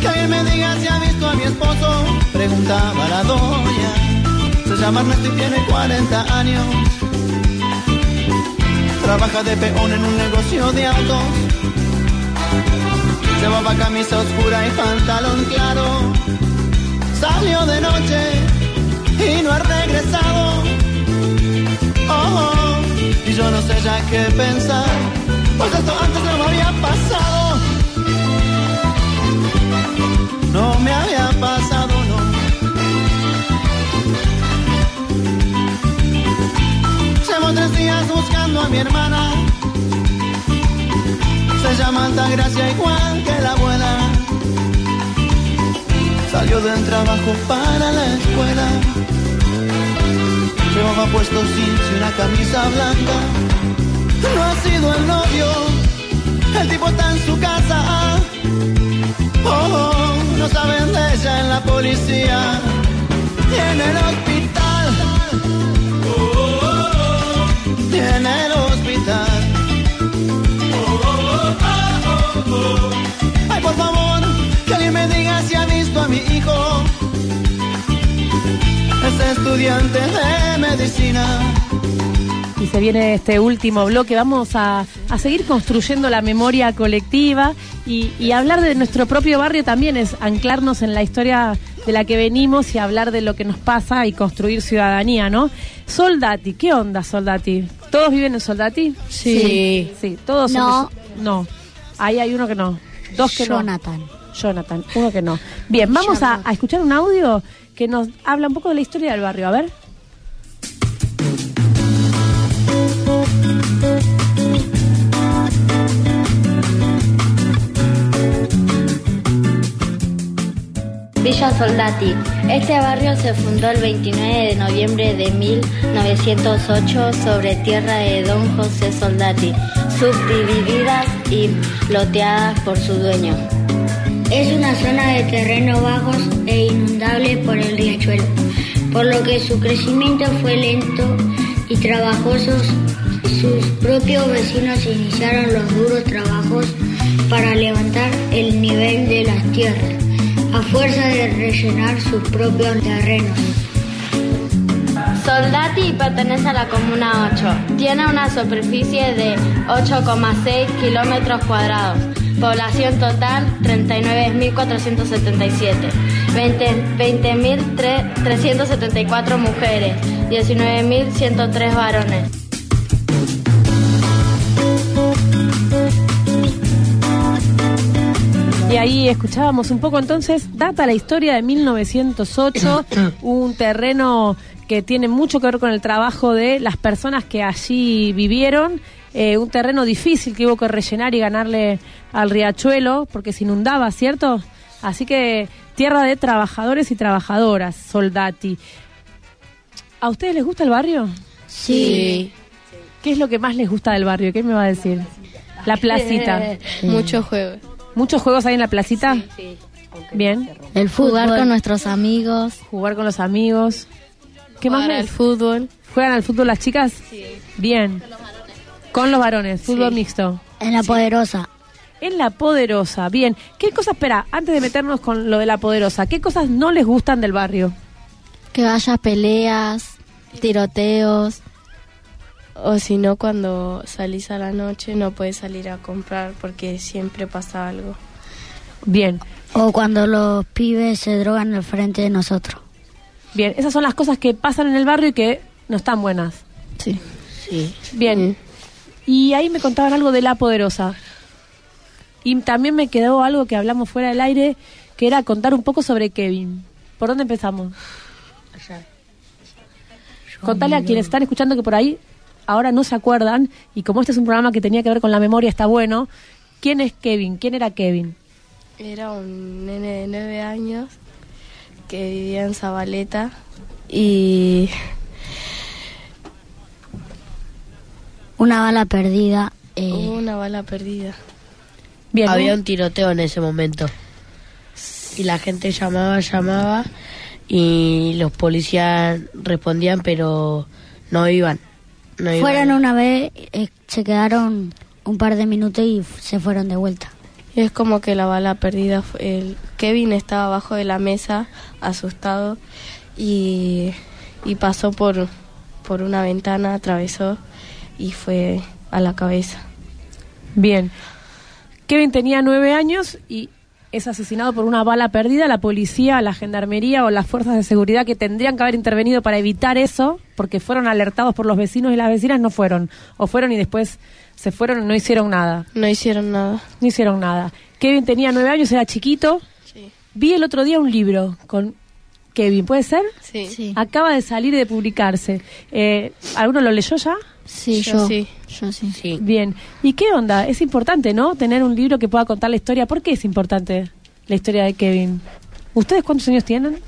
Que me diga si ha visto a mi esposo, preguntaba la doña. Se llama Ernesto y tiene 40 años. Trabaja de peón en un negocio de autos. Llevaba camisa oscura y pantalón claro. Salió de noche y no ha regresado. Oh, oh, y yo no sé ya qué pensar. Pues esto antes no me había pasado. No me había pasado, a mi hermana. Se llama Altagracia igual que la abuela. Salió del trabajo para la escuela. Llevaba puesto jeans y una camisa blanca. No ha sido el novio. El tipo está en su casa. Oh, oh, no saben de ella en la policía y en el hospital. En el hospital. Ay, por favor, que alguien me diga si ha visto a mi hijo. Es estudiante de medicina. Y se viene este último bloque. Vamos a, a seguir construyendo la memoria colectiva y, y hablar de nuestro propio barrio también es anclarnos en la historia de la que venimos y hablar de lo que nos pasa y construir ciudadanía, ¿no? Soldati, ¿qué onda Soldati? ¿Todos viven en Soldati? Sí. Sí, todos No. somos- No. Ahí hay uno que no. Dos que Jonathan. no. Jonathan, uno que no. Bien, vamos a, a escuchar un audio que nos habla un poco de la historia del barrio. A ver. Villa Soldati. Este barrio se fundó el 29 de noviembre de 1908 sobre tierra de don José Soldati, subdivididas y loteadas por su dueño. Es una zona de terreno bajos e inundable por el riachuelo, por lo que su crecimiento fue lento y trabajoso. Sus propios vecinos iniciaron los duros trabajos para levantar el nivel de las tierras, a fuerza de rellenar sus propios terrenos. Soldati pertenece a la Comuna 8. Tiene una superficie de 8,6 kilómetros cuadrados. Población total 39.477. 20 20.374 mujeres. 19.103 varones. Y ahí escuchábamos un poco entonces, data la historia de 1908, un terreno que tiene mucho que ver con el trabajo de las personas que allí vivieron, eh, un terreno difícil que hubo que rellenar y ganarle al riachuelo porque se inundaba, ¿cierto? Así que tierra de trabajadores y trabajadoras, soldati. ¿A ustedes les gusta el barrio? Sí. ¿Qué es lo que más les gusta del barrio? ¿Qué me va a decir? La placita. Muchos juegos. ¿Muchos juegos hay en la placita? Bien. El Jugar fútbol. con nuestros amigos. Jugar con los amigos. ¿Qué más? Jugar ves? al fútbol. ¿Juegan al fútbol las chicas? Sí. Bien. Con los varones, fútbol mixto. En la poderosa. En la poderosa, bien. ¿Qué cosas, espera, antes de meternos con lo de la poderosa, qué cosas no les gustan del barrio? Que haya peleas, tiroteos. O si no, cuando salís a la noche no puedes salir a comprar porque siempre pasa algo. Bien, O cuando los pibes se drogan al frente de nosotros. bien. Esas son las cosas que pasan en el barrio y que no están buenas. Sí. Sí. Bien. Y ahí me contaban algo de la poderosa. Y también me quedó algo que hablamos fuera del aire, que era contar un poco sobre Kevin. ¿Por dónde empezamos? Contale a quienes están escuchando que por ahí ahora no se acuerdan, y como este es un programa que tenía que ver con la memoria, está bueno. ¿Quién es Kevin? ¿Quién era Kevin? Era un nene de nueve años que vivía en Zabaleta y Una bala perdida. eh, hubo una bala perdida. Bien, Había ¿no? un tiroteo en ese momento. Y la gente llamaba, llamaba y los policías respondían, pero no iban. No fueron una vez, eh, se quedaron un par de minutos y se fueron de vuelta. Y es como que la bala perdida fue el Kevin estaba abajo de la mesa asustado y, y pasó por por una ventana, atravesó y fue a la cabeza. Bien. Kevin tenía nueve años y es asesinado por una bala perdida. La policía, la gendarmería o las fuerzas de seguridad que tendrían que haber intervenido para evitar eso, porque fueron alertados por los vecinos y las vecinas, no fueron. O fueron y después se fueron y no hicieron nada. No hicieron nada. No hicieron nada. Kevin tenía nueve años, era chiquito. Vi el otro día un libro con Kevin, ¿puede ser? Sí. Acaba de salir y de publicarse. Eh, ¿Alguno lo leyó ya? Sí, Yo yo. sí. Yo sí. Bien. ¿Y qué onda? Es importante, ¿no? Tener un libro que pueda contar la historia. ¿Por qué es importante la historia de Kevin? ¿Ustedes cuántos años tienen?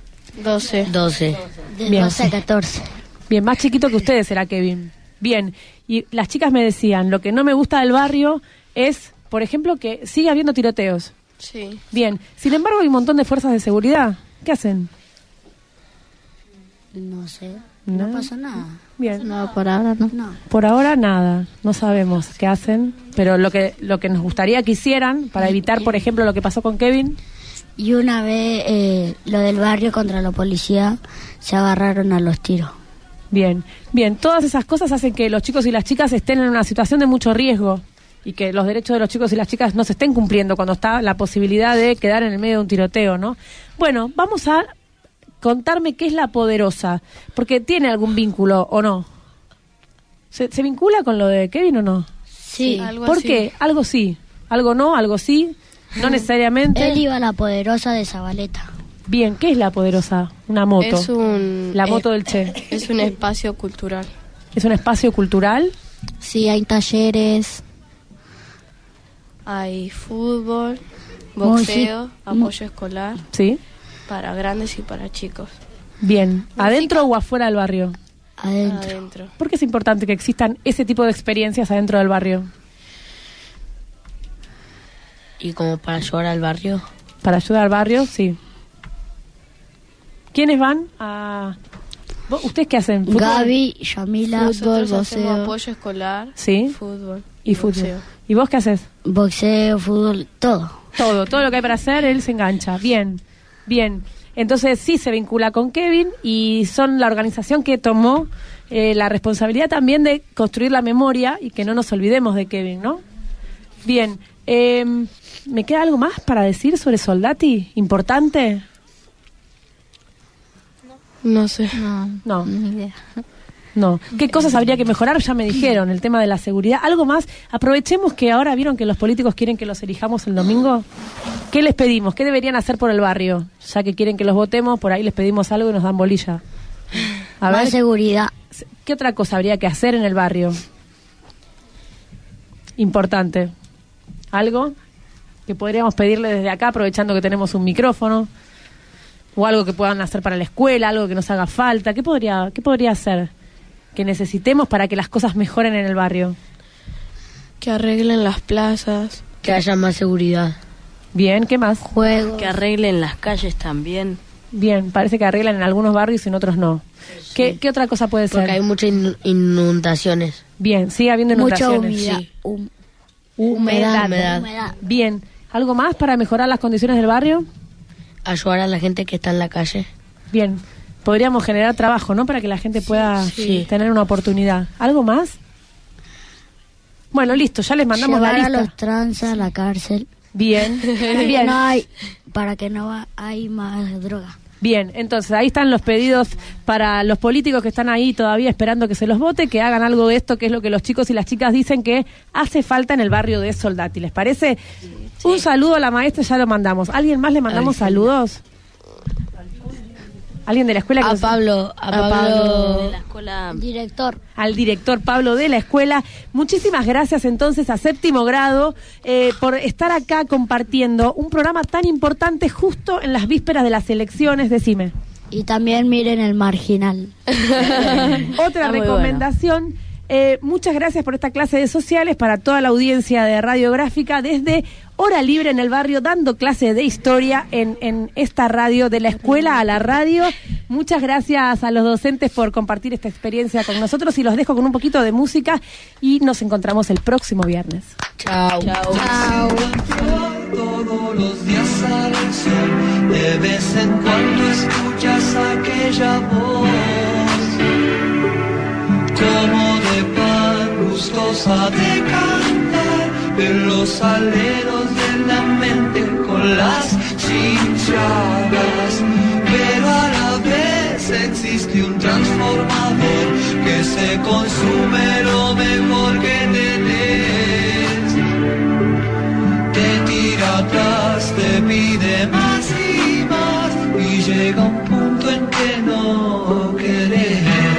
12. 12. De Bien. 12 a 14. Bien, más chiquito que ustedes era Kevin. Bien. Y las chicas me decían, lo que no me gusta del barrio es, por ejemplo, que sigue habiendo tiroteos. Sí. Bien. Sin embargo, hay un montón de fuerzas de seguridad. ¿Qué hacen? No sé. No pasa nada. Bien. No, por ahora no. Por ahora nada, no sabemos qué hacen, pero lo que lo que nos gustaría que hicieran para evitar, por ejemplo, lo que pasó con Kevin. Y una vez eh, lo del barrio contra la policía se agarraron a los tiros. Bien, bien, todas esas cosas hacen que los chicos y las chicas estén en una situación de mucho riesgo y que los derechos de los chicos y las chicas no se estén cumpliendo cuando está la posibilidad de quedar en el medio de un tiroteo, ¿no? Bueno, vamos a contarme qué es la poderosa, porque tiene algún vínculo o no. ¿Se, se vincula con lo de Kevin o no? Sí. ¿Por qué? Algo sí, algo no, algo sí, no necesariamente. Él iba a la poderosa de Zabaleta. Bien, ¿qué es la poderosa? Una moto. Es un, La eh, moto del Che. Es un espacio cultural. ¿Es un espacio cultural? Sí, hay talleres. Hay fútbol, Música. boxeo, apoyo escolar Sí. Para grandes y para chicos. Bien, ¿adentro o afuera del barrio? Adentro. Adentro. ¿Por qué es importante que existan ese tipo de experiencias adentro del barrio? Y como para ayudar al barrio. Para ayudar al barrio, sí. ¿Quiénes van a...? ¿Vos- ¿Ustedes qué hacen? ¿Fútbol? Gaby, Yamila, Nosotros fútbol, hacemos boxeo. apoyo escolar, Sí. fútbol Y fútbol. boxeo. ¿Y vos qué haces? Boxeo, fútbol, todo. Todo, todo lo que hay para hacer, él se engancha. Bien, bien. Entonces sí se vincula con Kevin y son la organización que tomó eh, la responsabilidad también de construir la memoria y que no nos olvidemos de Kevin, ¿no? Bien. eh, ¿Me queda algo más para decir sobre Soldati? ¿Importante? No sé. No, No. ni idea. No. ¿Qué cosas habría que mejorar? Ya me dijeron, el tema de la seguridad. ¿Algo más? Aprovechemos que ahora vieron que los políticos quieren que los elijamos el domingo. ¿Qué les pedimos? ¿Qué deberían hacer por el barrio? Ya que quieren que los votemos, por ahí les pedimos algo y nos dan bolilla. A Más ver, seguridad. ¿qué otra cosa habría que hacer en el barrio? Importante. ¿Algo que podríamos pedirle desde acá, aprovechando que tenemos un micrófono? ¿O algo que puedan hacer para la escuela? ¿Algo que nos haga falta? ¿Qué podría, qué podría hacer que necesitemos para que las cosas mejoren en el barrio? Que arreglen las plazas. Que haya más seguridad. Bien, ¿qué más? Juegos. Que arreglen las calles también. Bien, parece que arreglan en algunos barrios y en otros no. ¿Qué, qué otra cosa puede Porque ser? hay muchas in- inundaciones. Bien, sigue habiendo Mucha inundaciones. humedad. Sí. hum- Humedad. Humedad. Bien, ¿algo más para mejorar las condiciones del barrio? Ayudar a la gente que está en la calle. Bien, podríamos generar trabajo, ¿no? Para que la gente pueda Sí. tener una oportunidad. ¿Algo más? Bueno, listo, ya les mandamos Llevar la a lista. los trans a la cárcel. Bien, bien. No hay, para que no hay más droga. Bien, entonces ahí están los pedidos para los políticos que están ahí todavía esperando que se los vote, que hagan algo de esto, que es lo que los chicos y las chicas dicen que hace falta en el barrio de Soldati. ¿Les parece? Un saludo a la maestra, ya lo mandamos. ¿Alguien más le mandamos saludos? ¿Alguien de la escuela? que A nos- Pablo, a, A Pablo, Pablo. de la escuela. Director. al director Pablo de la escuela. Muchísimas gracias entonces a séptimo grado eh, por estar acá compartiendo un programa tan importante justo en las vísperas de las elecciones. Decime. Y también miren el marginal. Otra Está muy recomendación. Eh, muchas gracias por esta clase de sociales para toda la audiencia de radiográfica desde Hora Libre en el barrio, dando clase de historia en, en esta radio, de la escuela a la radio. Muchas gracias a los docentes por compartir esta experiencia con nosotros y los dejo con un poquito de música y nos encontramos el próximo viernes. Chao. Todos los días el sol, de vez en cuando escuchas aquella voz, como gustosa de cantar en los aleros de la mente con las chinchadas, pero a la vez existe un transformador que se consume lo mejor que tenés te tira atrás, te pide más y más y llega un punto en que no querés.